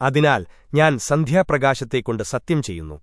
അതിനാൽ ഞാൻ സന്ധ്യാപ്രകാശത്തെക്കൊണ്ട് സത്യം ചെയ്യുന്നു